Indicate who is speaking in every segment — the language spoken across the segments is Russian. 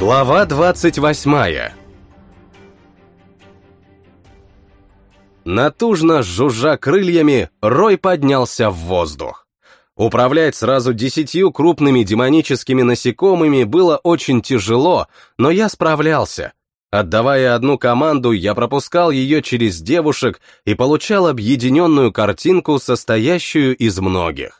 Speaker 1: Глава 28 Натужно жужжа крыльями, Рой поднялся в воздух. Управлять сразу десятью крупными демоническими насекомыми было очень тяжело, но я справлялся. Отдавая одну команду, я пропускал ее через девушек и получал объединенную картинку, состоящую из многих.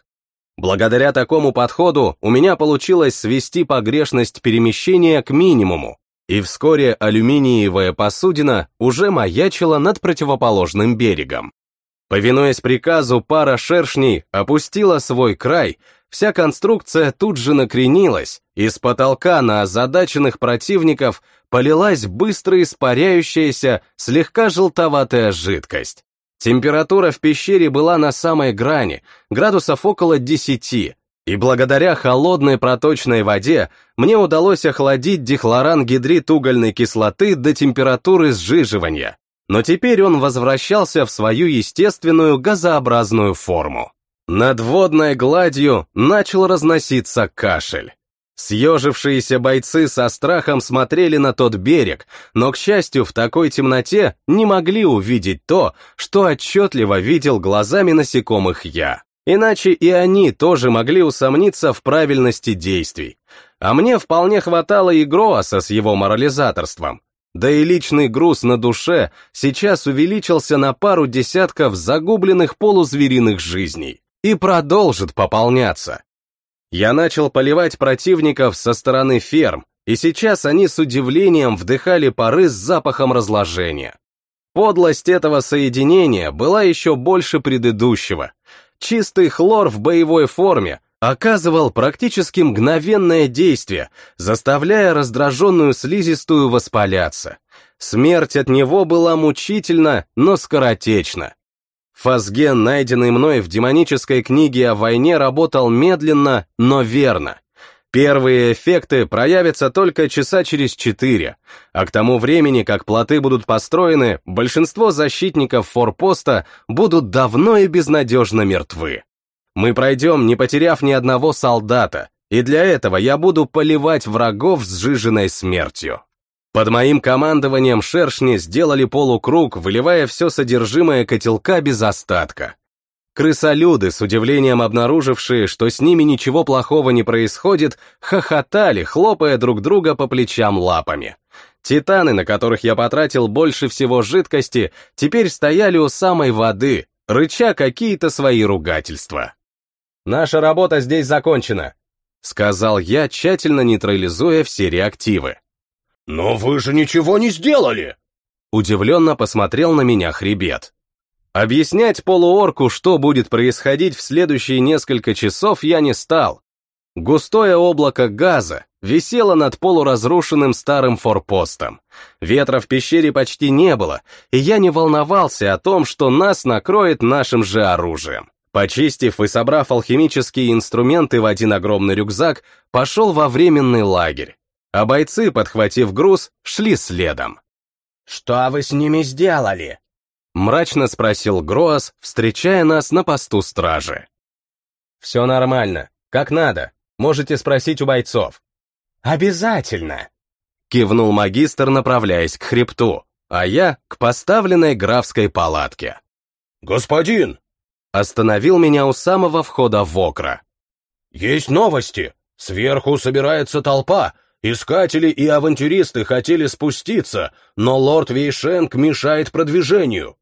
Speaker 1: Благодаря такому подходу у меня получилось свести погрешность перемещения к минимуму, и вскоре алюминиевая посудина уже маячила над противоположным берегом. Повинуясь приказу, пара шершней опустила свой край, вся конструкция тут же накренилась, и с потолка на озадаченных противников полилась быстро испаряющаяся, слегка желтоватая жидкость. Температура в пещере была на самой грани, градусов около 10, и благодаря холодной проточной воде мне удалось охладить дихлоран-гидрид угольной кислоты до температуры сжиживания. Но теперь он возвращался в свою естественную газообразную форму. Над водной гладью начал разноситься кашель. Съежившиеся бойцы со страхом смотрели на тот берег, но, к счастью, в такой темноте не могли увидеть то, что отчетливо видел глазами насекомых я. Иначе и они тоже могли усомниться в правильности действий. А мне вполне хватало и Гроаса с его морализаторством. Да и личный груз на душе сейчас увеличился на пару десятков загубленных полузвериных жизней и продолжит пополняться. Я начал поливать противников со стороны ферм, и сейчас они с удивлением вдыхали пары с запахом разложения. Подлость этого соединения была еще больше предыдущего. Чистый хлор в боевой форме оказывал практически мгновенное действие, заставляя раздраженную слизистую воспаляться. Смерть от него была мучительна, но скоротечна. Фазген, найденный мной в демонической книге о войне, работал медленно, но верно. Первые эффекты проявятся только часа через четыре, а к тому времени, как плоты будут построены, большинство защитников форпоста будут давно и безнадежно мертвы. Мы пройдем, не потеряв ни одного солдата, и для этого я буду поливать врагов сжиженной смертью. Под моим командованием шершни сделали полукруг, выливая все содержимое котелка без остатка. Крысолюды, с удивлением обнаружившие, что с ними ничего плохого не происходит, хохотали, хлопая друг друга по плечам лапами. Титаны, на которых я потратил больше всего жидкости, теперь стояли у самой воды, рыча какие-то свои ругательства. «Наша работа здесь закончена», — сказал я, тщательно нейтрализуя все реактивы.
Speaker 2: «Но вы же ничего не сделали!»
Speaker 1: Удивленно посмотрел на меня хребет. Объяснять полуорку, что будет происходить в следующие несколько часов, я не стал. Густое облако газа висело над полуразрушенным старым форпостом. Ветра в пещере почти не было, и я не волновался о том, что нас накроет нашим же оружием. Почистив и собрав алхимические инструменты в один огромный рюкзак, пошел во временный лагерь а бойцы, подхватив груз, шли следом.
Speaker 3: «Что вы с ними сделали?»
Speaker 1: Мрачно спросил Гроас, встречая нас на посту стражи.
Speaker 4: «Все нормально, как надо, можете спросить у бойцов».
Speaker 3: «Обязательно!»
Speaker 1: Кивнул магистр, направляясь к хребту, а я — к поставленной графской палатке.
Speaker 2: «Господин!»
Speaker 1: Остановил меня у самого входа в Окра.
Speaker 2: «Есть новости! Сверху собирается толпа, Искатели и авантюристы хотели спуститься, но лорд Вейшенк мешает продвижению.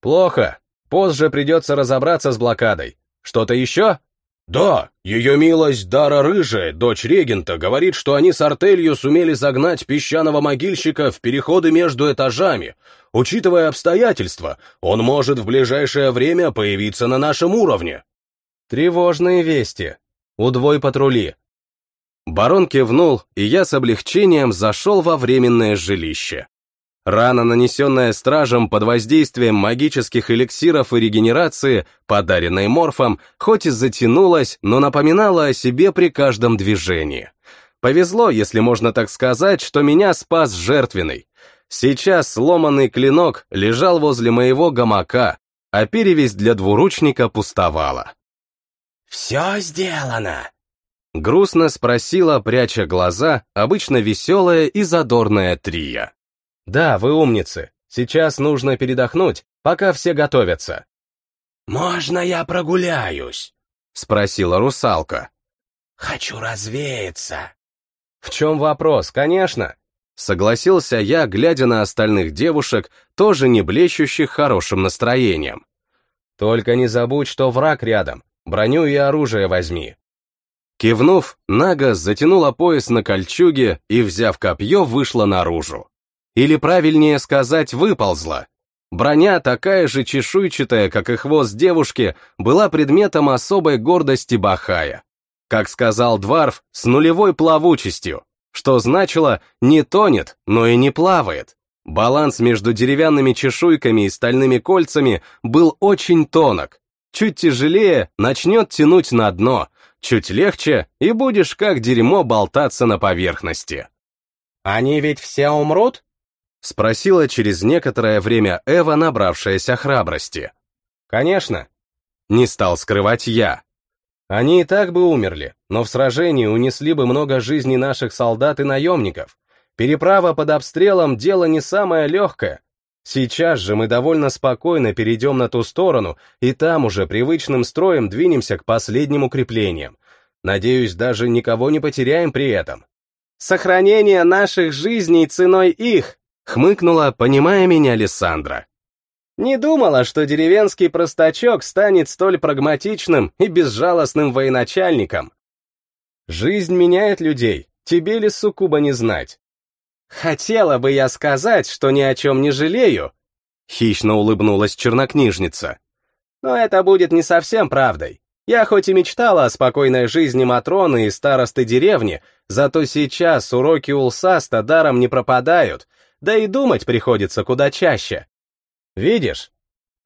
Speaker 4: Плохо. Позже придется разобраться с блокадой. Что-то еще?
Speaker 2: Да, ее милость Дара Рыжая, дочь регента, говорит, что они с артелью сумели загнать песчаного могильщика в переходы между этажами. Учитывая обстоятельства, он может в ближайшее время появиться на нашем уровне.
Speaker 4: Тревожные вести. Удвой патрули.
Speaker 1: Барон кивнул, и я с облегчением зашел во временное жилище. Рана, нанесенная стражем под воздействием магических эликсиров и регенерации, подаренной морфом, хоть и затянулась, но напоминала о себе при каждом движении. Повезло, если можно так сказать, что меня спас жертвенный. Сейчас сломанный клинок лежал возле моего гамака, а перевязь для двуручника пустовала.
Speaker 3: «Все сделано!»
Speaker 1: Грустно спросила, пряча глаза, обычно веселая и задорная Трия.
Speaker 4: Да, вы умницы. Сейчас нужно передохнуть, пока все готовятся.
Speaker 3: «Можно я прогуляюсь?»
Speaker 1: — спросила русалка.
Speaker 3: «Хочу развеяться».
Speaker 4: В чем вопрос, конечно.
Speaker 1: Согласился я, глядя на остальных девушек, тоже не блещущих хорошим настроением.
Speaker 4: Только не забудь, что враг рядом. Броню и оружие возьми.
Speaker 1: Кивнув, Нага затянула пояс на кольчуге и, взяв копье, вышла наружу. Или правильнее сказать, выползла. Броня, такая же чешуйчатая, как и хвост девушки, была предметом особой гордости Бахая. Как сказал Дварф, с нулевой плавучестью, что значило не тонет, но и не плавает. Баланс между деревянными чешуйками и стальными кольцами был очень тонок. Чуть тяжелее начнет тянуть на дно, чуть легче и будешь как дерьмо болтаться на поверхности.
Speaker 3: «Они ведь все умрут?»
Speaker 1: Спросила через некоторое время Эва, набравшаяся храбрости.
Speaker 4: Конечно.
Speaker 1: Не стал скрывать я.
Speaker 4: Они и так бы умерли, но в сражении унесли бы много жизней наших солдат и наемников. Переправа под обстрелом — дело не самое легкое. Сейчас же мы довольно спокойно перейдем на ту сторону, и там уже привычным строем двинемся к последним укреплениям. Надеюсь, даже никого не потеряем при этом.
Speaker 3: Сохранение наших жизней ценой их,
Speaker 1: Хмыкнула, понимая меня Лиссандра.
Speaker 3: Не думала, что деревенский простачок станет столь прагматичным и безжалостным военачальником.
Speaker 4: Жизнь меняет людей, тебе ли суккуба не знать?
Speaker 3: Хотела бы я сказать, что ни о чем не жалею.
Speaker 1: Хищно улыбнулась чернокнижница.
Speaker 3: Но это будет не совсем правдой. Я хоть и мечтала о спокойной жизни Матроны и старосты деревни, зато сейчас уроки Улсаста даром не пропадают, да и думать приходится куда чаще.
Speaker 4: Видишь?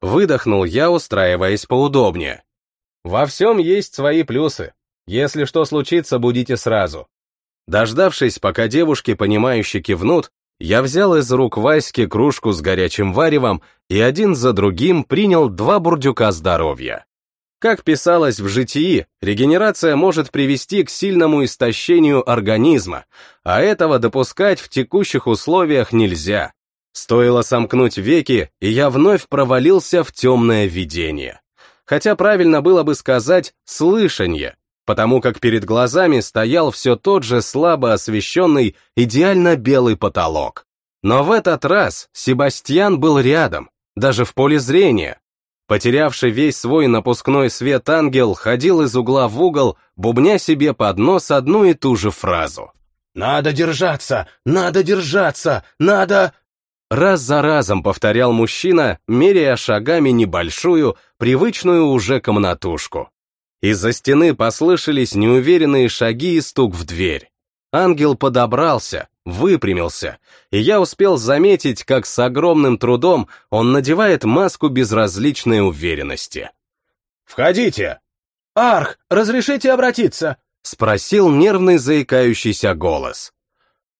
Speaker 1: Выдохнул я, устраиваясь поудобнее.
Speaker 4: Во всем есть свои плюсы. Если что случится, будите сразу.
Speaker 1: Дождавшись, пока девушки, понимающе кивнут, я взял из рук Васьки кружку с горячим варевом и один за другим принял два бурдюка здоровья. Как писалось в житии, регенерация может привести к сильному истощению организма, а этого допускать в текущих условиях нельзя. Стоило сомкнуть веки, и я вновь провалился в темное видение. Хотя правильно было бы сказать «слышанье», потому как перед глазами стоял все тот же слабо освещенный, идеально белый потолок. Но в этот раз Себастьян был рядом, даже в поле зрения, Потерявший весь свой напускной свет ангел ходил из угла в угол, бубня себе под нос одну и ту же фразу.
Speaker 3: «Надо держаться! Надо держаться! Надо...»
Speaker 1: Раз за разом повторял мужчина, меряя шагами небольшую, привычную уже комнатушку. Из-за стены послышались неуверенные шаги и стук в дверь. Ангел подобрался, выпрямился, и я успел заметить, как с огромным трудом он надевает маску безразличной уверенности.
Speaker 3: «Входите!» «Арх, разрешите обратиться?»
Speaker 1: — спросил нервный заикающийся голос.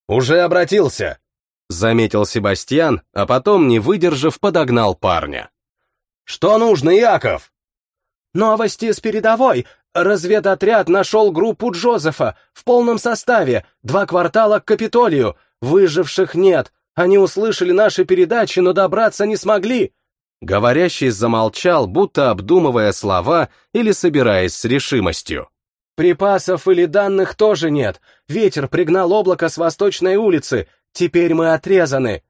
Speaker 4: «Уже обратился», — заметил Себастьян, а потом, не выдержав, подогнал парня.
Speaker 3: «Что нужно, Яков?» «Новости с передовой. Разведотряд нашел группу Джозефа в полном составе, два квартала к Капитолию. Выживших нет. Они услышали наши передачи, но добраться не смогли.
Speaker 1: Говорящий замолчал, будто обдумывая слова или собираясь с решимостью.
Speaker 3: Припасов или данных тоже нет. Ветер пригнал облако с восточной улицы. Теперь мы отрезаны.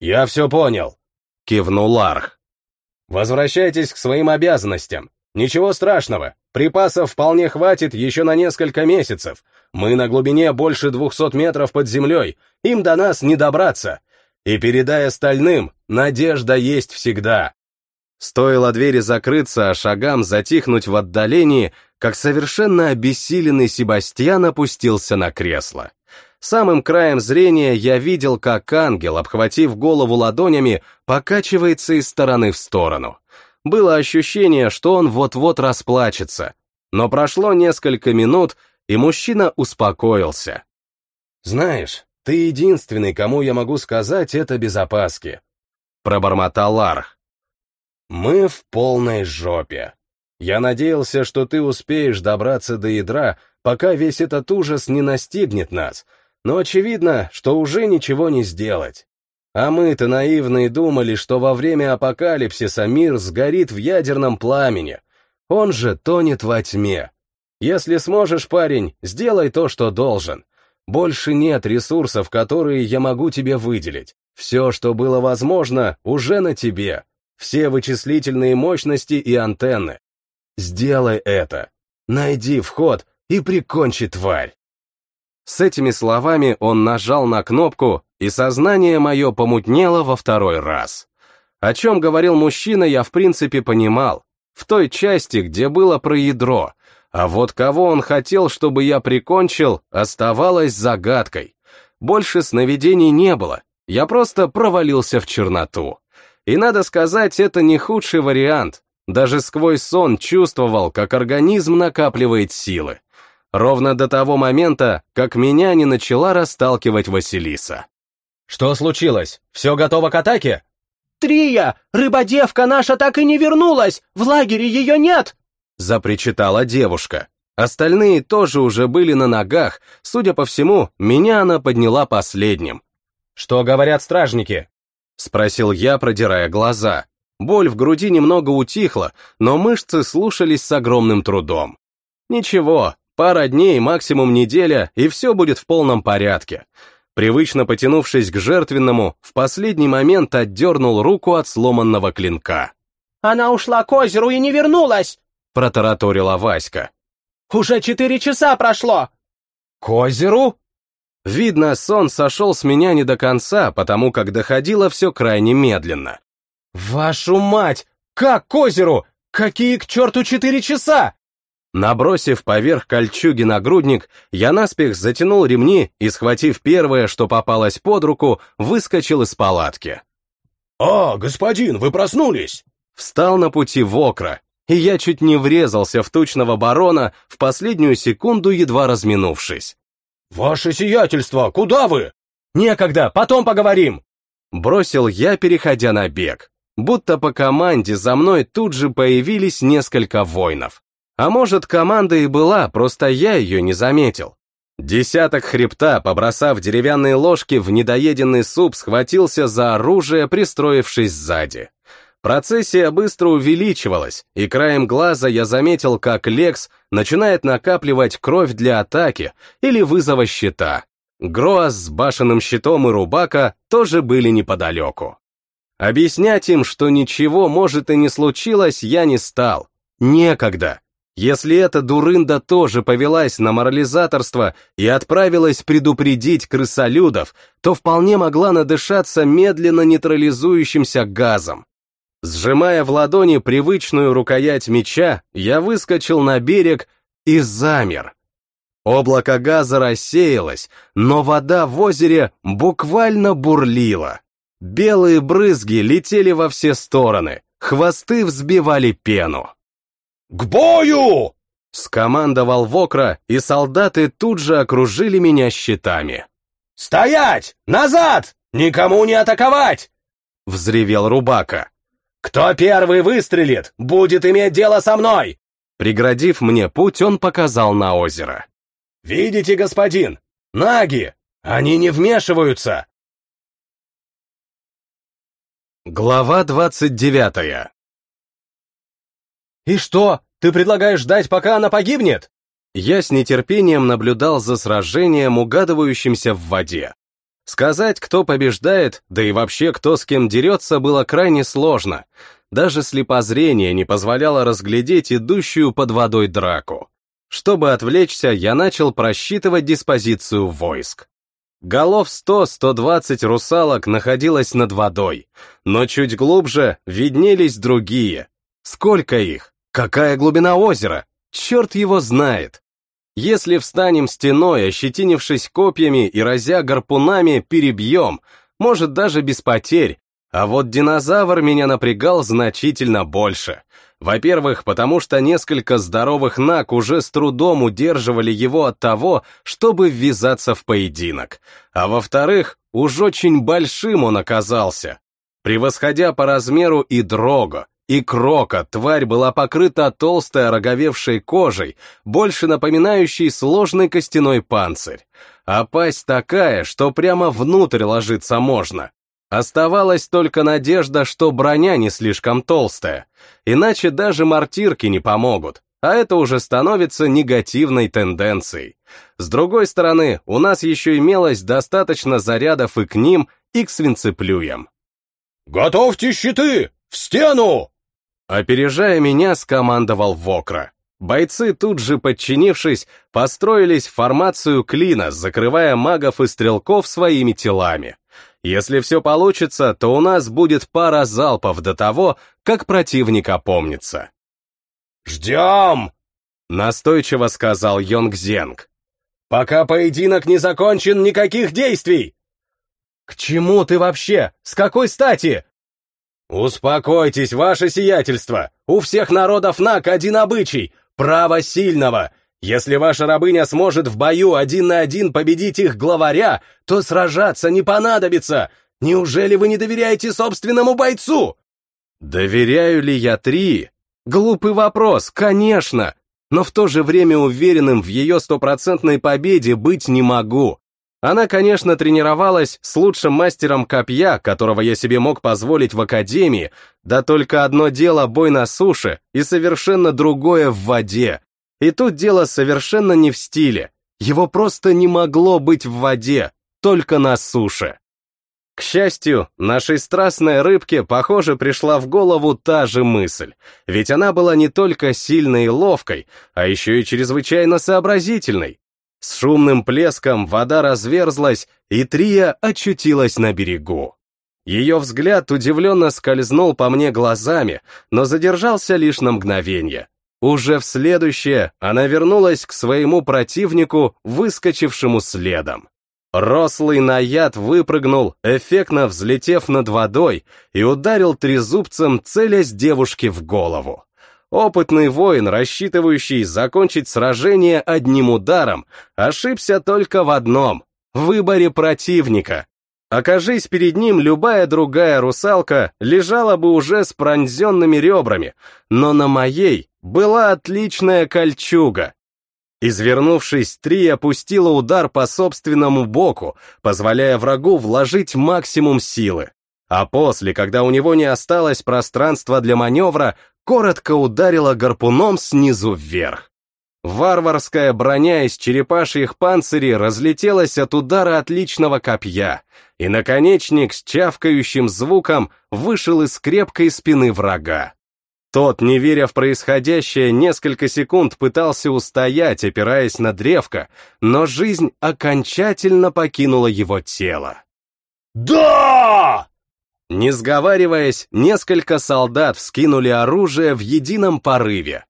Speaker 4: Я все понял,
Speaker 1: кивнул Арх.
Speaker 4: Возвращайтесь к своим обязанностям. Ничего страшного, припасов вполне хватит еще на несколько месяцев. Мы на глубине больше двухсот метров под землей, им до нас не добраться. И передай остальным, надежда есть всегда.
Speaker 1: Стоило двери закрыться, а шагам затихнуть в отдалении, как совершенно обессиленный Себастьян опустился на кресло. Самым краем зрения я видел, как ангел, обхватив голову ладонями, покачивается из стороны в сторону. Было ощущение, что он вот-вот расплачется. Но прошло несколько минут, и мужчина успокоился.
Speaker 4: «Знаешь, ты единственный, кому я могу сказать это без опаски», — пробормотал Арх. «Мы в полной жопе. Я надеялся, что ты успеешь добраться до ядра,
Speaker 1: пока весь этот ужас не настигнет нас, но очевидно, что уже ничего не сделать. А мы-то наивные думали, что во время апокалипсиса мир сгорит в ядерном пламени. Он же тонет во тьме. Если сможешь, парень, сделай то, что должен. Больше нет ресурсов, которые я могу тебе выделить. Все, что было возможно, уже на тебе. Все вычислительные мощности и антенны. Сделай это. Найди вход и прикончи тварь. С этими словами он нажал на кнопку, и сознание мое помутнело во второй раз. О чем говорил мужчина, я в принципе понимал. В той части, где было про ядро. А вот кого он хотел, чтобы я прикончил, оставалось загадкой. Больше сновидений не было, я просто провалился в черноту. И надо сказать, это не худший вариант. Даже сквозь сон чувствовал, как организм накапливает силы. Ровно до того момента, как меня не начала расталкивать Василиса.
Speaker 4: «Что случилось? Все готово к атаке?»
Speaker 3: «Трия! Рыбодевка наша так и не вернулась! В лагере ее нет!»
Speaker 1: Запричитала девушка. Остальные тоже уже были на ногах, судя по всему, меня она подняла последним.
Speaker 4: «Что говорят стражники?»
Speaker 1: Спросил я, продирая глаза. Боль в груди немного утихла, но мышцы слушались с огромным трудом. Ничего, пара дней, максимум неделя, и все будет в полном порядке. Привычно потянувшись к жертвенному, в последний момент отдернул руку от сломанного клинка.
Speaker 3: «Она ушла к озеру и не вернулась!»
Speaker 1: — протараторила Васька.
Speaker 3: «Уже четыре часа прошло!»
Speaker 4: «К озеру?»
Speaker 1: Видно, сон сошел с меня не до конца, потому как доходило все крайне медленно.
Speaker 4: «Вашу мать! Как к озеру? Какие к черту четыре часа?»
Speaker 1: Набросив поверх кольчуги нагрудник, я наспех затянул ремни и, схватив первое, что попалось под руку, выскочил из палатки.
Speaker 2: «А, господин, вы проснулись!»
Speaker 1: Встал на пути Вокра, и я чуть не врезался в тучного барона, в последнюю секунду едва разминувшись.
Speaker 2: «Ваше сиятельство, куда вы?»
Speaker 4: «Некогда, потом поговорим!»
Speaker 1: Бросил я, переходя на бег. Будто по команде за мной тут же появились несколько воинов. А может, команда и была, просто я ее не заметил. Десяток хребта, побросав деревянные ложки в недоеденный суп, схватился за оружие, пристроившись сзади. Процессия быстро увеличивалась, и краем глаза я заметил, как Лекс начинает накапливать кровь для атаки или вызова щита. Гроас с башенным щитом и Рубака тоже были неподалеку. Объяснять им, что ничего может и не случилось, я не стал. Некогда. Если эта дурында тоже повелась на морализаторство и отправилась предупредить крысолюдов, то вполне могла надышаться медленно нейтрализующимся газом. Сжимая в ладони привычную рукоять меча, я выскочил на берег и замер. Облако газа рассеялось, но вода в озере буквально бурлила. Белые брызги летели во все стороны, хвосты взбивали пену.
Speaker 2: «К бою!»
Speaker 1: — скомандовал Вокра, и солдаты тут же окружили меня щитами.
Speaker 2: «Стоять! Назад! Никому не атаковать!»
Speaker 1: — взревел Рубака.
Speaker 2: «Кто первый выстрелит, будет иметь дело со мной!»
Speaker 1: Преградив мне путь, он показал на озеро.
Speaker 2: «Видите, господин? Наги! Они не вмешиваются!»
Speaker 1: Глава двадцать девятая
Speaker 4: «И что, ты предлагаешь ждать, пока она погибнет?»
Speaker 1: Я с нетерпением наблюдал за сражением, угадывающимся в воде. Сказать, кто побеждает, да и вообще кто с кем дерется, было крайне сложно. Даже слепозрение не позволяло разглядеть идущую под водой драку. Чтобы отвлечься, я начал просчитывать диспозицию войск. Голов 100-120 русалок находилось над водой, но чуть глубже виднелись другие. Сколько их? Какая глубина озера? Черт его знает. Если встанем стеной, ощетинившись копьями и разя гарпунами, перебьем, может даже без потерь. А вот динозавр меня напрягал значительно больше. Во-первых, потому что несколько здоровых наг уже с трудом удерживали его от того, чтобы ввязаться в поединок. А во-вторых, уж очень большим он оказался. Превосходя по размеру и дрого, и крока тварь была покрыта толстой ороговевшей кожей, больше напоминающей сложный костяной панцирь. А пасть такая, что прямо внутрь ложиться можно. Оставалась только надежда, что броня не слишком толстая, иначе даже мортирки не помогут, а это уже становится негативной тенденцией. С другой стороны, у нас еще имелось достаточно зарядов и к ним, и к свинцеплюям.
Speaker 2: «Готовьте щиты! В стену!»
Speaker 1: Опережая меня, скомандовал Вокра. Бойцы, тут же подчинившись, построились в формацию клина, закрывая магов и стрелков своими телами. Если все получится, то у нас будет пара залпов до того, как противник опомнится.
Speaker 2: «Ждем!»
Speaker 1: — настойчиво сказал Йонг Зенг.
Speaker 2: «Пока поединок не закончен, никаких действий!»
Speaker 3: «К чему ты вообще? С какой стати?»
Speaker 2: «Успокойтесь, ваше сиятельство! У всех народов Нак один обычай — право сильного! Если ваша рабыня сможет в бою один на один победить их главаря, то сражаться не понадобится! Неужели вы не доверяете собственному бойцу?»
Speaker 1: «Доверяю ли я три?» Глупый вопрос, конечно, но в то же время уверенным в ее стопроцентной победе быть не могу. Она, конечно, тренировалась с лучшим мастером копья, которого я себе мог позволить в академии, да только одно дело бой на суше и совершенно другое в воде. И тут дело совершенно не в стиле. Его просто не могло быть в воде, только на суше. К счастью, нашей страстной рыбке, похоже, пришла в голову та же мысль, ведь она была не только сильной и ловкой, а еще и чрезвычайно сообразительной. С шумным плеском вода разверзлась, и Трия очутилась на берегу. Ее взгляд удивленно скользнул по мне глазами, но задержался лишь на мгновение. Уже в следующее она вернулась к своему противнику, выскочившему следом. Рослый наяд выпрыгнул, эффектно взлетев над водой, и ударил трезубцем, целясь девушке в голову. Опытный воин, рассчитывающий закончить сражение одним ударом, ошибся только в одном — выборе противника. Окажись перед ним любая другая русалка, лежала бы уже с пронзенными ребрами, но на моей была отличная кольчуга. Извернувшись, Три опустила удар по собственному боку, позволяя врагу вложить максимум силы. А после, когда у него не осталось пространства для маневра, коротко ударила гарпуном снизу вверх. Варварская броня из черепашьих панцирей разлетелась от удара отличного копья, и наконечник с чавкающим звуком вышел из крепкой спины врага. Тот, не веря в происходящее, несколько секунд пытался устоять, опираясь на древко, но жизнь окончательно покинула его тело.
Speaker 2: «Да!»
Speaker 1: Не сговариваясь, несколько солдат вскинули оружие в едином порыве.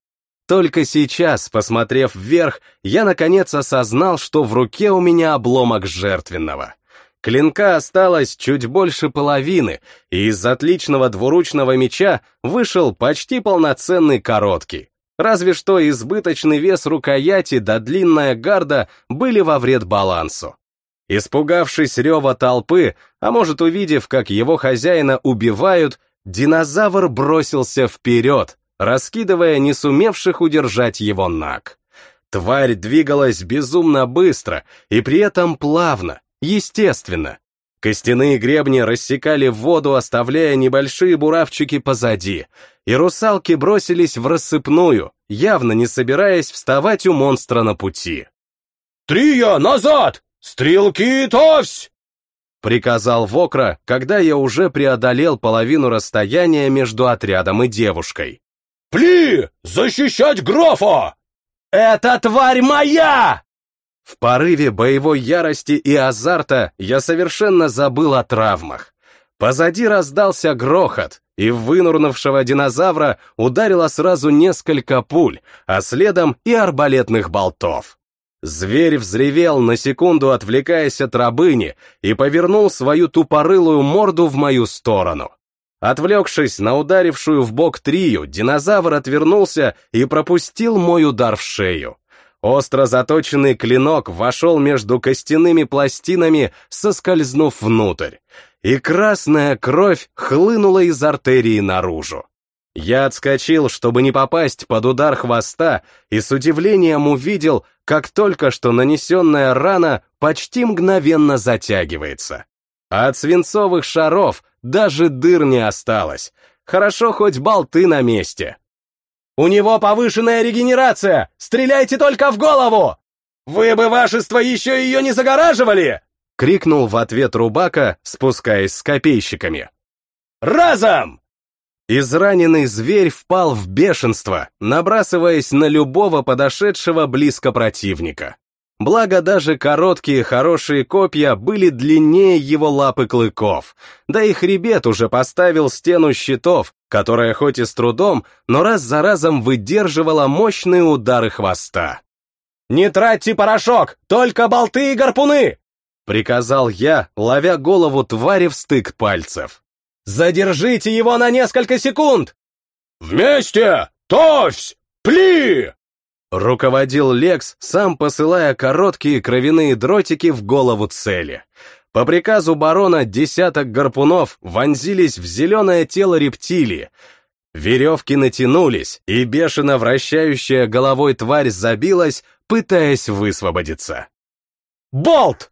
Speaker 1: Только сейчас, посмотрев вверх, я наконец осознал, что в руке у меня обломок жертвенного. Клинка осталось чуть больше половины, и из отличного двуручного меча вышел почти полноценный короткий. Разве что избыточный вес рукояти да длинная гарда были во вред балансу. Испугавшись рева толпы, а может увидев, как его хозяина убивают, динозавр бросился вперед, раскидывая не сумевших удержать его наг. Тварь двигалась безумно быстро и при этом плавно, естественно. Костяные гребни рассекали воду, оставляя небольшие буравчики позади, и русалки бросились в рассыпную, явно не собираясь вставать у монстра на пути.
Speaker 2: «Трия, назад! «Стрелки, товсь!»
Speaker 1: — приказал Вокра, когда я уже преодолел половину расстояния между отрядом и девушкой.
Speaker 2: «Пли! Защищать графа!»
Speaker 3: «Эта тварь моя!»
Speaker 1: В порыве боевой ярости и азарта я совершенно забыл о травмах. Позади раздался грохот, и в вынурнувшего динозавра ударило сразу несколько пуль, а следом и арбалетных болтов. Зверь взревел, на секунду отвлекаясь от рабыни, и повернул свою тупорылую морду в мою сторону. Отвлекшись на ударившую в бок трию, динозавр отвернулся и пропустил мой удар в шею. Остро заточенный клинок вошел между костяными пластинами, соскользнув внутрь, и красная кровь хлынула из артерии наружу. Я отскочил, чтобы не попасть под удар хвоста, и с удивлением увидел, как только что нанесенная рана почти мгновенно затягивается. А от свинцовых шаров даже дыр не осталось. Хорошо хоть болты на месте. «У него повышенная регенерация! Стреляйте только в голову!» «Вы бы, вашество, еще ее не загораживали!» — крикнул в ответ Рубака, спускаясь с копейщиками. «Разом!» Израненный зверь впал в бешенство, набрасываясь на любого подошедшего близко противника. Благо даже короткие хорошие копья были длиннее его лапы клыков, да и хребет уже поставил стену щитов, которая хоть и с трудом, но раз за разом выдерживала мощные удары хвоста. «Не тратьте порошок, только болты и гарпуны!» — приказал я, ловя голову твари в стык пальцев. Задержите его на несколько секунд!»
Speaker 2: «Вместе! Товсь! Пли!»
Speaker 1: Руководил Лекс, сам посылая короткие кровяные дротики в голову цели. По приказу барона десяток гарпунов вонзились в зеленое тело рептилии. Веревки натянулись, и бешено вращающая головой тварь забилась, пытаясь высвободиться. «Болт!»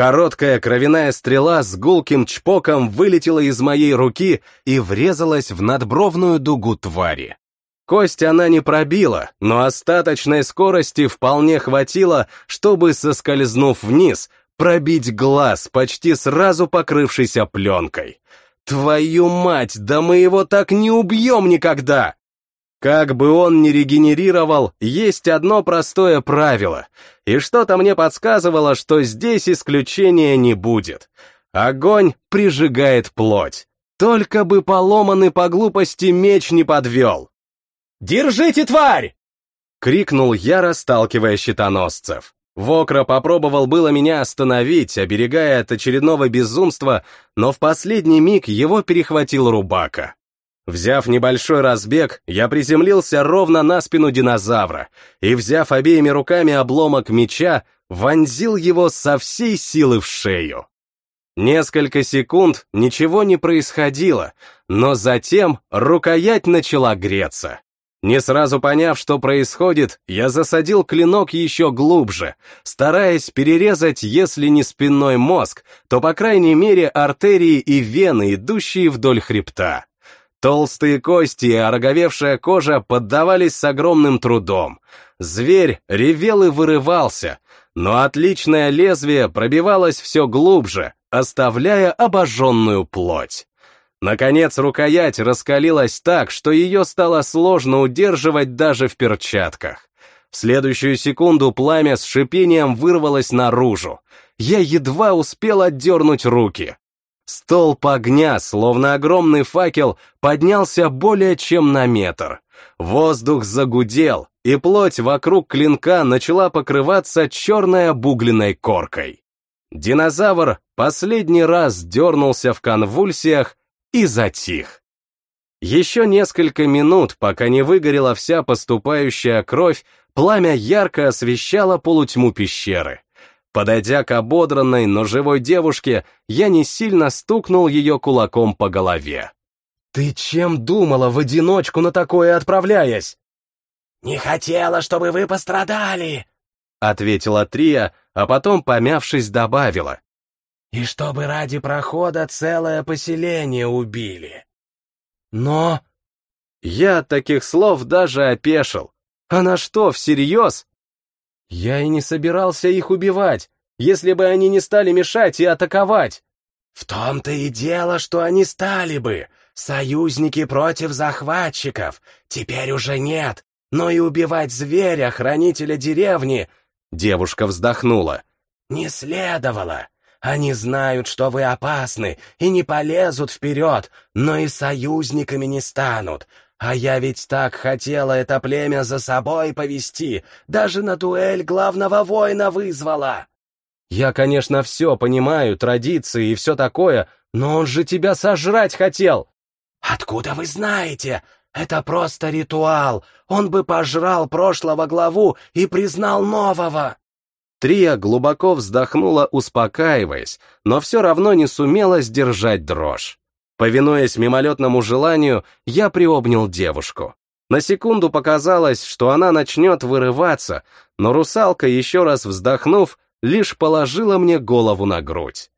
Speaker 1: Короткая кровяная стрела с гулким чпоком вылетела из моей руки и врезалась в надбровную дугу твари. Кость она не пробила, но остаточной скорости вполне хватило, чтобы, соскользнув вниз, пробить глаз, почти сразу покрывшийся пленкой. Твою мать, да мы его так не убьем никогда! Как бы он ни регенерировал, есть одно простое правило, и что-то мне подсказывало, что здесь исключения не будет. Огонь прижигает плоть. Только бы поломанный по глупости меч не подвел. «Держите, тварь!» — крикнул я, расталкивая щитоносцев. Вокра попробовал было меня остановить, оберегая от очередного безумства, но в последний миг его перехватил Рубака. Взяв небольшой разбег, я приземлился ровно на спину динозавра и, взяв обеими руками обломок меча, вонзил его со всей силы в шею. Несколько секунд ничего не происходило, но затем рукоять начала греться. Не сразу поняв, что происходит, я засадил клинок еще глубже, стараясь перерезать, если не спинной мозг, то, по крайней мере, артерии и вены, идущие вдоль хребта. Толстые кости и ороговевшая кожа поддавались с огромным трудом. Зверь ревел и вырывался, но отличное лезвие пробивалось все глубже, оставляя обожженную плоть. Наконец рукоять раскалилась так, что ее стало сложно удерживать даже в перчатках. В следующую секунду пламя с шипением вырвалось наружу. Я едва успел отдернуть руки. Столб огня, словно огромный факел, поднялся более чем на метр. Воздух загудел, и плоть вокруг клинка начала покрываться черной обугленной коркой. Динозавр последний раз дернулся в конвульсиях и затих. Еще несколько минут, пока не выгорела вся поступающая кровь, пламя ярко освещало полутьму пещеры. Подойдя к ободранной, но живой девушке, я не сильно стукнул ее кулаком по голове. «Ты чем думала в одиночку на такое отправляясь?»
Speaker 3: «Не хотела, чтобы вы пострадали», —
Speaker 1: ответила Трия, а потом, помявшись, добавила.
Speaker 3: «И чтобы ради прохода целое поселение убили».
Speaker 1: «Но...» Я от таких слов даже опешил. Она что, всерьез? Я и не собирался их убивать, если бы они не стали мешать и атаковать.
Speaker 3: В том-то и дело, что они стали бы. Союзники против захватчиков. Теперь уже нет. Но и убивать зверя, хранителя деревни...
Speaker 1: Девушка вздохнула.
Speaker 3: Не следовало. Они знают, что вы опасны, и не полезут вперед, но и союзниками не станут. А я ведь так хотела это племя за собой повести, даже на дуэль главного воина вызвала.
Speaker 1: Я, конечно, все понимаю, традиции и все такое, но он же тебя сожрать хотел.
Speaker 3: Откуда вы знаете? Это просто ритуал. Он бы пожрал прошлого главу и признал нового.
Speaker 1: Трия глубоко вздохнула, успокаиваясь, но все равно не сумела сдержать дрожь. Повинуясь мимолетному желанию, я приобнял девушку. На секунду показалось, что она начнет вырываться, но русалка, еще раз вздохнув, лишь положила мне голову на грудь.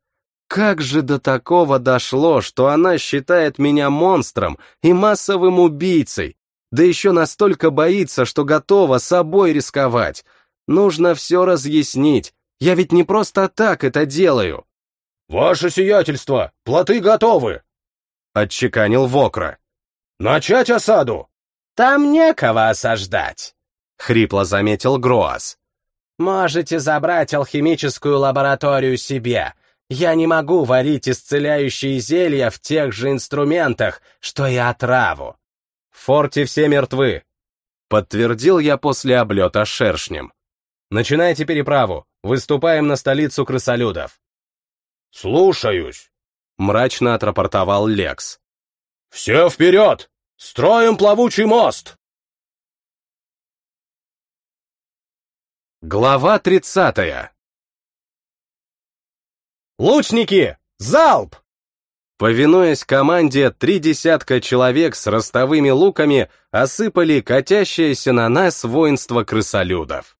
Speaker 1: Как же до такого дошло, что она считает меня монстром и массовым убийцей, да еще настолько боится, что готова собой рисковать. Нужно все разъяснить, я ведь не просто так это делаю.
Speaker 2: «Ваше сиятельство, плоты готовы!»
Speaker 1: — отчеканил Вокра.
Speaker 2: «Начать осаду!»
Speaker 3: «Там некого осаждать», —
Speaker 1: хрипло заметил Гроас.
Speaker 3: «Можете забрать алхимическую лабораторию себе. Я не могу варить исцеляющие зелья в тех же инструментах, что и отраву».
Speaker 1: «В форте все мертвы», — подтвердил я после облета шершнем. «Начинайте переправу. Выступаем на столицу крысолюдов».
Speaker 2: «Слушаюсь», —
Speaker 1: мрачно отрапортовал Лекс.
Speaker 2: «Все вперед! Строим плавучий мост!»
Speaker 1: Глава тридцатая.
Speaker 3: «Лучники! Залп!»
Speaker 1: Повинуясь команде, три десятка человек с ростовыми луками осыпали катящееся на нас воинство крысолюдов.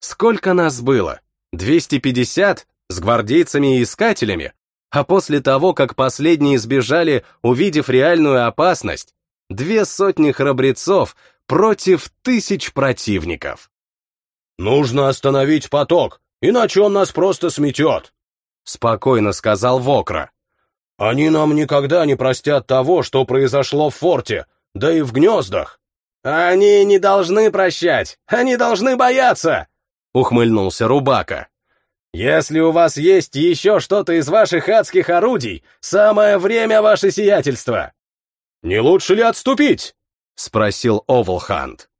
Speaker 1: Сколько нас было? 250? С гвардейцами и искателями? А после того, как последние сбежали, увидев реальную опасность, две сотни храбрецов против тысяч противников.
Speaker 2: «Нужно остановить поток, иначе он нас просто сметет», —
Speaker 1: спокойно сказал Вокра.
Speaker 2: «Они нам никогда не простят того, что произошло в форте, да и в гнездах».
Speaker 3: «Они не должны прощать, они должны бояться», — ухмыльнулся Рубака. «Если у вас есть еще что-то из ваших адских орудий, самое время ваше сиятельство!»
Speaker 2: «Не лучше ли отступить?»
Speaker 1: — спросил Овалхант.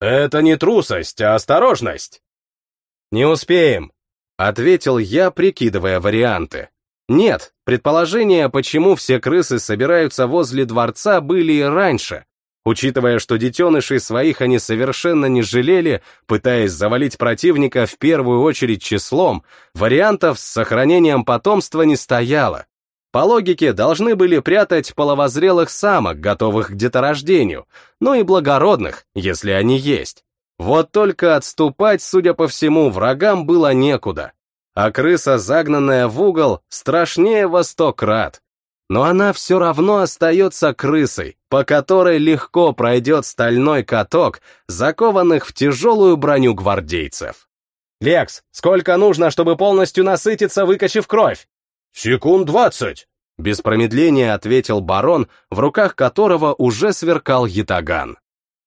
Speaker 2: «Это не трусость, а осторожность».
Speaker 1: «Не успеем», — ответил я, прикидывая варианты. Нет, предположения, почему все крысы собираются возле дворца, были и раньше, Учитывая, что детенышей своих они совершенно не жалели, пытаясь завалить противника в первую очередь числом, вариантов с сохранением потомства не стояло. По логике, должны были прятать половозрелых самок, готовых к деторождению, ну и благородных, если они есть. Вот только отступать, судя по всему, врагам было некуда. А крыса, загнанная в угол, страшнее во сто крат но она все равно остается крысой, по которой легко пройдет стальной каток, закованных в тяжелую броню гвардейцев.
Speaker 3: «Лекс, сколько нужно, чтобы полностью насытиться, выкачив кровь?»
Speaker 2: «Секунд двадцать», —
Speaker 1: без промедления ответил барон, в руках которого уже сверкал ятаган.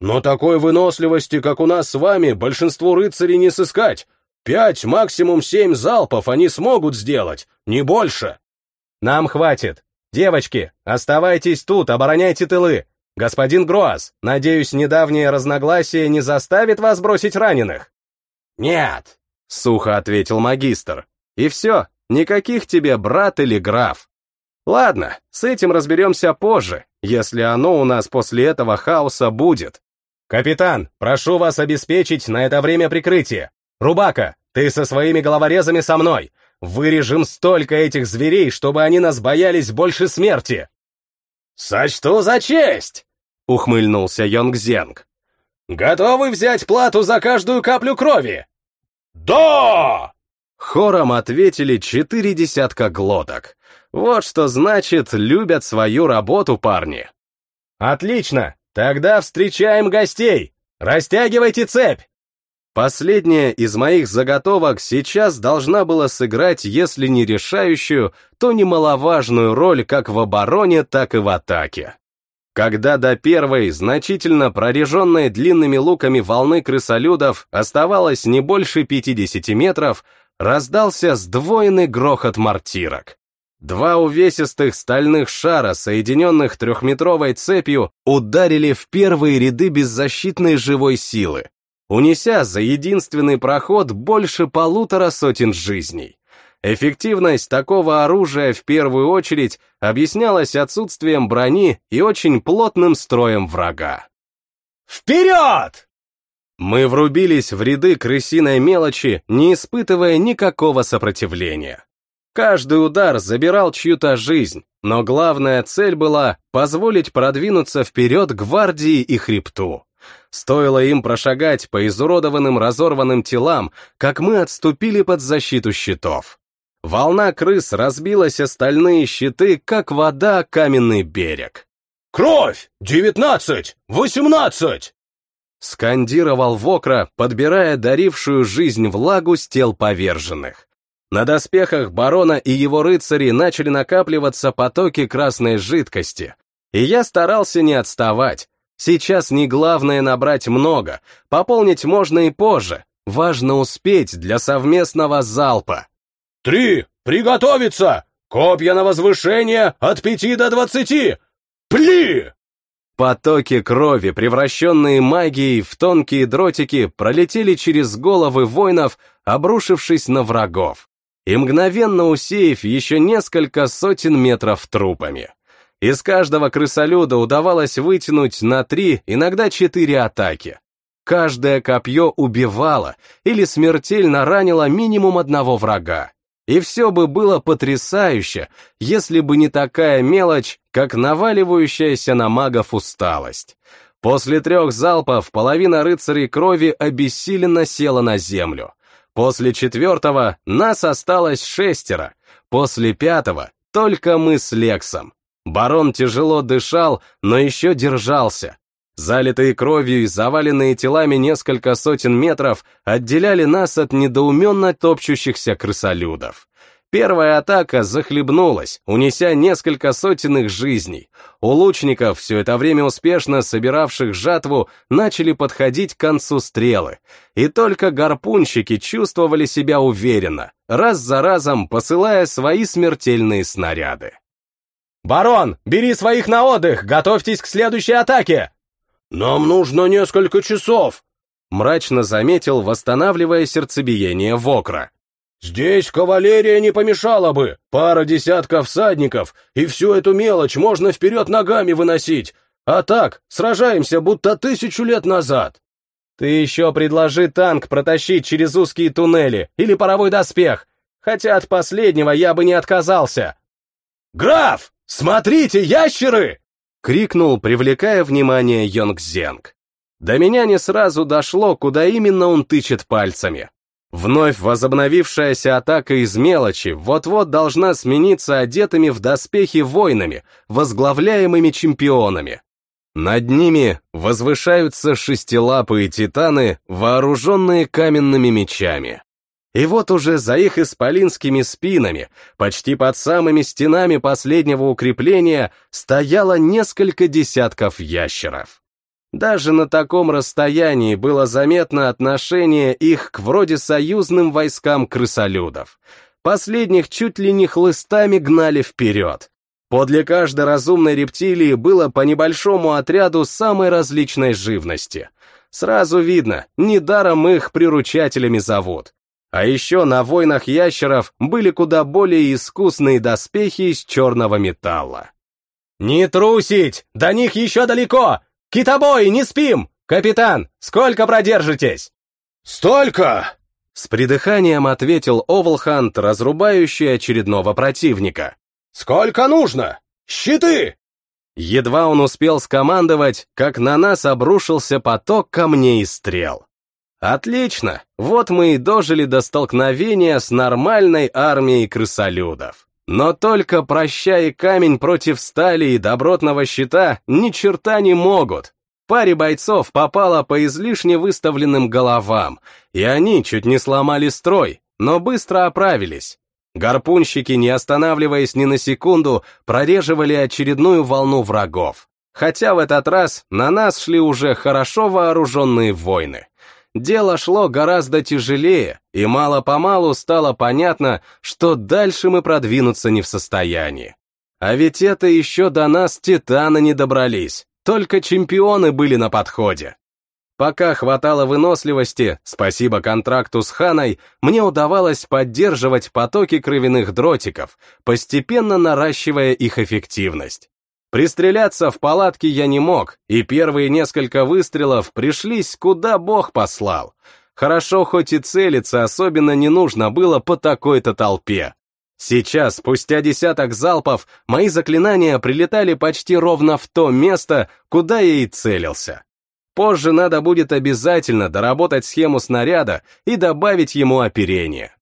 Speaker 2: «Но такой выносливости, как у нас с вами, большинству рыцарей не сыскать. Пять, максимум семь залпов они смогут сделать, не больше».
Speaker 3: «Нам хватит. «Девочки, оставайтесь тут, обороняйте тылы. Господин Гроас, надеюсь, недавнее разногласие не заставит вас бросить раненых?»
Speaker 1: «Нет», — сухо ответил магистр. «И все, никаких тебе брат или граф. Ладно, с этим разберемся позже, если оно у нас после этого хаоса будет.
Speaker 3: Капитан, прошу вас обеспечить на это время прикрытие. Рубака, ты со своими головорезами со мной. Вырежем столько этих зверей, чтобы они нас боялись больше смерти!»
Speaker 2: «Сочту за честь!»
Speaker 1: — ухмыльнулся Йонгзенг.
Speaker 2: «Готовы взять плату за каждую каплю крови?» «Да!»
Speaker 1: Хором ответили четыре десятка глоток. Вот что значит, любят свою работу парни.
Speaker 3: «Отлично! Тогда встречаем гостей! Растягивайте цепь!»
Speaker 1: Последняя из моих заготовок сейчас должна была сыграть, если не решающую, то немаловажную роль как в обороне, так и в атаке. Когда до первой, значительно прореженной длинными луками волны крысолюдов оставалось не больше 50 метров, раздался сдвоенный грохот мортирок. Два увесистых стальных шара, соединенных трехметровой цепью, ударили в первые ряды беззащитной живой силы, унеся за единственный проход больше полутора сотен жизней. Эффективность такого оружия в первую очередь объяснялась отсутствием брони и очень плотным строем врага.
Speaker 3: «Вперед!»
Speaker 1: Мы врубились в ряды крысиной мелочи, не испытывая никакого сопротивления. Каждый удар забирал чью-то жизнь, но главная цель была позволить продвинуться вперед гвардии и хребту. Стоило им прошагать по изуродованным разорванным телам, как мы отступили под защиту щитов. Волна крыс разбилась о стальные щиты, как вода каменный берег.
Speaker 2: «Кровь! Девятнадцать! Восемнадцать!»
Speaker 1: Скандировал Вокра, подбирая дарившую жизнь влагу с тел поверженных. На доспехах барона и его рыцари начали накапливаться потоки красной жидкости, и я старался не отставать. Сейчас не главное набрать много, пополнить можно и позже, важно успеть для совместного залпа.
Speaker 2: «Три! Приготовиться! Копья на возвышение от пяти до двадцати! Пли!»
Speaker 1: Потоки крови, превращенные магией в тонкие дротики, пролетели через головы воинов, обрушившись на врагов, и мгновенно усеяв еще несколько сотен метров трупами. Из каждого крысолюда удавалось вытянуть на три, иногда четыре атаки. Каждое копье убивало или смертельно ранило минимум одного врага. И все бы было потрясающе, если бы не такая мелочь, как наваливающаяся на магов усталость. После трех залпов половина рыцарей крови обессиленно села на землю. После четвертого нас осталось шестеро. После пятого только мы с Лексом. Барон тяжело дышал, но еще держался. Залитые кровью и заваленные телами несколько сотен метров отделяли нас от недоуменно топчущихся крысолюдов. Первая атака захлебнулась, унеся несколько сотен их жизней. У лучников, все это время успешно собиравших жатву, начали подходить к концу стрелы. И только гарпунщики чувствовали себя уверенно, раз за разом посылая свои смертельные снаряды.
Speaker 3: «Барон, бери своих на отдых, готовьтесь к следующей атаке!»
Speaker 2: «Нам нужно несколько часов», —
Speaker 1: мрачно заметил, восстанавливая сердцебиение Вокра.
Speaker 2: «Здесь кавалерия не помешала бы, пара десятков всадников, и всю эту мелочь можно вперед ногами выносить, а так сражаемся будто тысячу лет назад».
Speaker 3: «Ты еще предложи танк протащить через узкие туннели или паровой доспех, хотя от последнего я бы не отказался».
Speaker 2: «Граф, смотрите, ящеры!»
Speaker 1: — крикнул, привлекая внимание Йонгзенг. До меня не сразу дошло, куда именно он тычет пальцами. Вновь возобновившаяся атака из мелочи вот-вот должна смениться одетыми в доспехи воинами, возглавляемыми чемпионами. Над ними возвышаются шестилапые титаны, вооруженные каменными мечами. И вот уже за их исполинскими спинами, почти под самыми стенами последнего укрепления, стояло несколько десятков ящеров. Даже на таком расстоянии было заметно отношение их к вроде союзным войскам крысолюдов. Последних чуть ли не хлыстами гнали вперед. Подле каждой разумной рептилии было по небольшому отряду самой различной живности. Сразу видно, недаром их приручателями зовут. А еще на войнах ящеров были куда более искусные доспехи из черного металла.
Speaker 3: «Не трусить! До них еще далеко! Китобой, не спим! Капитан, сколько продержитесь?»
Speaker 2: «Столько!»
Speaker 1: С придыханием ответил Овалхант, разрубающий очередного противника.
Speaker 2: «Сколько нужно? Щиты!»
Speaker 1: Едва он успел скомандовать, как на нас обрушился поток камней и стрел. Отлично, вот мы и дожили до столкновения с нормальной армией крысолюдов. Но только прощай камень против стали и добротного щита ни черта не могут. Паре бойцов попало по излишне выставленным головам, и они чуть не сломали строй, но быстро оправились. Гарпунщики, не останавливаясь ни на секунду, прореживали очередную волну врагов. Хотя в этот раз на нас шли уже хорошо вооруженные войны дело шло гораздо тяжелее, и мало-помалу стало понятно, что дальше мы продвинуться не в состоянии. А ведь это еще до нас титаны не добрались, только чемпионы были на подходе. Пока хватало выносливости, спасибо контракту с Ханой, мне удавалось поддерживать потоки кровяных дротиков, постепенно наращивая их эффективность. Пристреляться в палатке я не мог, и первые несколько выстрелов пришлись куда бог послал. Хорошо, хоть и целиться особенно не нужно было по такой-то толпе. Сейчас, спустя десяток залпов, мои заклинания прилетали почти ровно в то место, куда я и целился. Позже надо будет обязательно доработать схему снаряда и добавить ему оперение.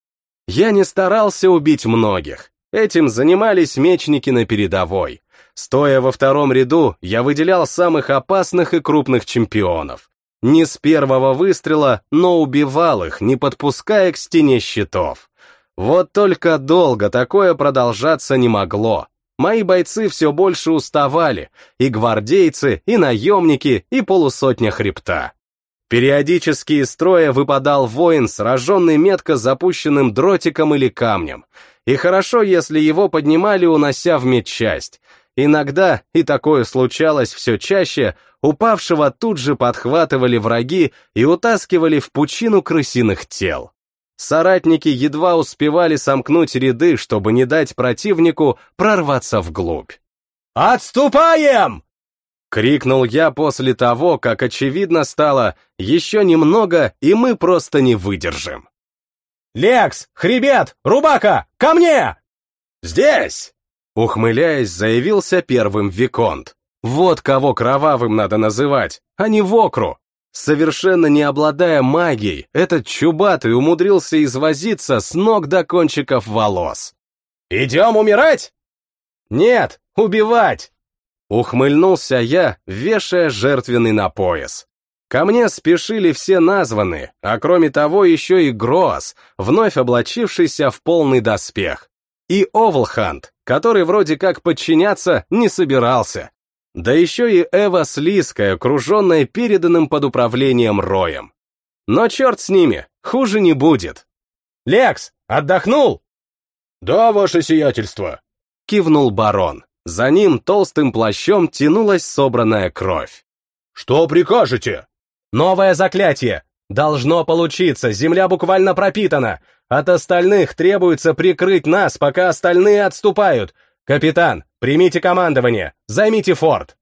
Speaker 1: Я не старался убить многих. Этим занимались мечники на передовой. Стоя во втором ряду, я выделял самых опасных и крупных чемпионов. Не с первого выстрела, но убивал их, не подпуская к стене щитов. Вот только долго такое продолжаться не могло. Мои бойцы все больше уставали, и гвардейцы, и наемники, и полусотня хребта. Периодически из строя выпадал воин, сраженный метко запущенным дротиком или камнем. И хорошо, если его поднимали, унося в медчасть. Иногда, и такое случалось все чаще, упавшего тут же подхватывали враги и утаскивали в пучину крысиных тел. Соратники едва успевали сомкнуть ряды, чтобы не дать противнику прорваться вглубь.
Speaker 3: «Отступаем!»
Speaker 1: — крикнул я после того, как очевидно стало «еще немного, и мы просто не выдержим».
Speaker 3: «Лекс! Хребет! Рубака! Ко мне!»
Speaker 2: «Здесь!»
Speaker 1: — ухмыляясь, заявился первым Виконт. Вот кого кровавым надо называть, а не Вокру. Совершенно не обладая магией, этот чубатый умудрился извозиться с ног до кончиков волос.
Speaker 3: «Идем умирать?»
Speaker 1: «Нет, убивать!» Ухмыльнулся я, вешая жертвенный на пояс. Ко мне спешили все названные, а кроме того еще и Гроас, вновь облачившийся в полный доспех. И Овлхант, который вроде как подчиняться не собирался, да еще и Эва Слизкая, окруженная переданным под управлением Роем. Но черт с ними, хуже не будет.
Speaker 3: «Лекс, отдохнул?»
Speaker 2: «Да, ваше сиятельство», —
Speaker 1: кивнул барон. За ним толстым плащом тянулась собранная кровь.
Speaker 2: «Что прикажете?»
Speaker 3: «Новое заклятие! Должно получиться, земля буквально пропитана. От остальных требуется прикрыть нас, пока остальные отступают. Капитан, примите командование, займите форт.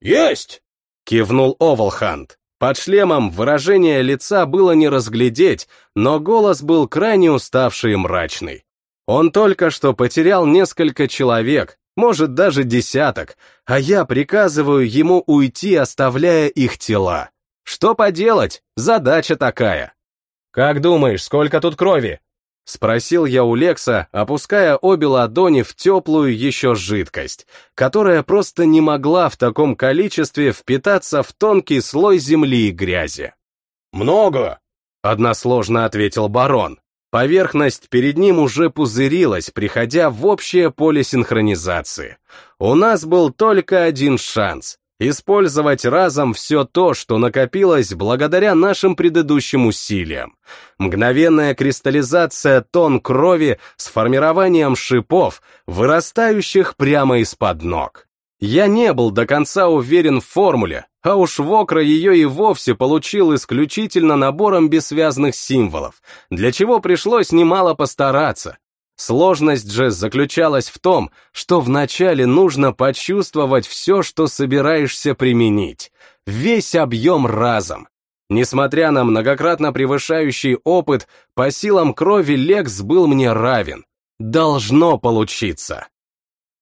Speaker 2: Есть!
Speaker 1: Кивнул Овалхант. Под шлемом выражение лица было не разглядеть, но голос был крайне уставший и мрачный. Он только что потерял несколько человек, может даже десяток, а я приказываю ему уйти, оставляя их тела. Что поделать, задача такая.
Speaker 3: «Как думаешь, сколько тут крови?»
Speaker 1: Спросил я у Лекса, опуская обе ладони в теплую еще жидкость, которая просто не могла в таком количестве впитаться в тонкий слой земли и грязи.
Speaker 2: «Много!»
Speaker 1: — односложно ответил барон. Поверхность перед ним уже пузырилась, приходя в общее поле синхронизации. У нас был только один шанс Использовать разом все то, что накопилось благодаря нашим предыдущим усилиям. Мгновенная кристаллизация тон крови с формированием шипов, вырастающих прямо из-под ног. Я не был до конца уверен в формуле, а уж Вокра ее и вовсе получил исключительно набором бессвязных символов, для чего пришлось немало постараться, Сложность же заключалась в том, что вначале нужно почувствовать все, что собираешься применить, весь объем разом. Несмотря на многократно превышающий опыт, по силам крови Лекс был мне равен. Должно получиться.